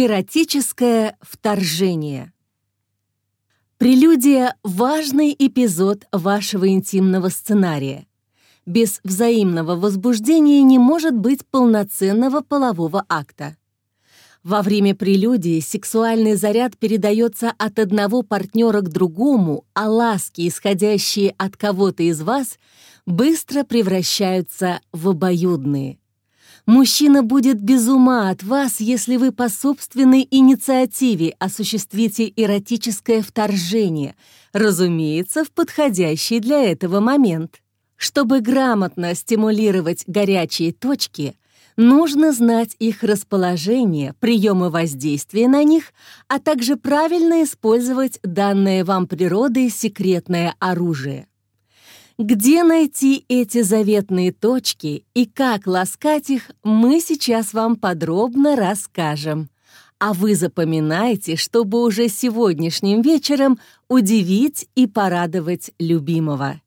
Эротическое вторжение. Прелюдия — важный эпизод вашего интимного сценария. Без взаимного возбуждения не может быть полноценного полового акта. Во время прелюдии сексуальный заряд передается от одного партнера к другому, а ласки, исходящие от кого-то из вас, быстро превращаются в обоюдные. Мужчина будет без ума от вас, если вы по собственной инициативе осуществите эротическое вторжение, разумеется, в подходящий для этого момент. Чтобы грамотно стимулировать горячие точки, нужно знать их расположение, приемы воздействия на них, а также правильно использовать данное вам природой секретное оружие. Где найти эти заветные точки и как ласкать их, мы сейчас вам подробно расскажем. А вы запоминайте, чтобы уже сегодняшним вечером удивить и порадовать любимого.